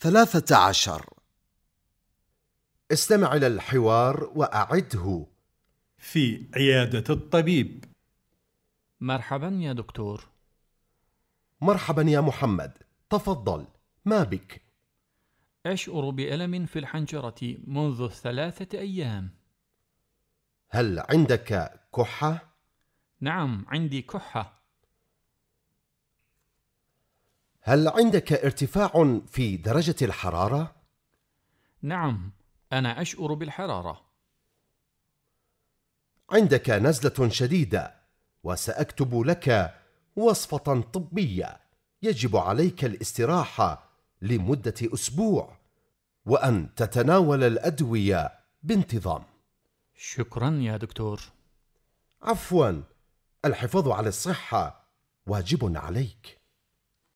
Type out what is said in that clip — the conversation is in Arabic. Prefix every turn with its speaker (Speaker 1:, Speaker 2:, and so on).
Speaker 1: ثلاثة عشر.
Speaker 2: استمع إلى الحوار وأعده.
Speaker 3: في عيادة الطبيب.
Speaker 4: مرحبا يا دكتور.
Speaker 2: مرحبا يا محمد. تفضل. ما بك؟
Speaker 4: أشعر بألم في الحنجرة منذ ثلاثة أيام.
Speaker 2: هل عندك كحة؟
Speaker 4: نعم عندي كحة.
Speaker 2: هل عندك ارتفاع في درجة الحرارة؟
Speaker 4: نعم أنا أشعر بالحرارة.
Speaker 2: عندك نزلة شديدة وسأكتب لك وصفة طبية يجب عليك الاستراحة لمدة أسبوع وأن تتناول الأدوية بانتظام.
Speaker 4: شكرا يا دكتور.
Speaker 2: عفوا الحفاظ على الصحة واجب عليك.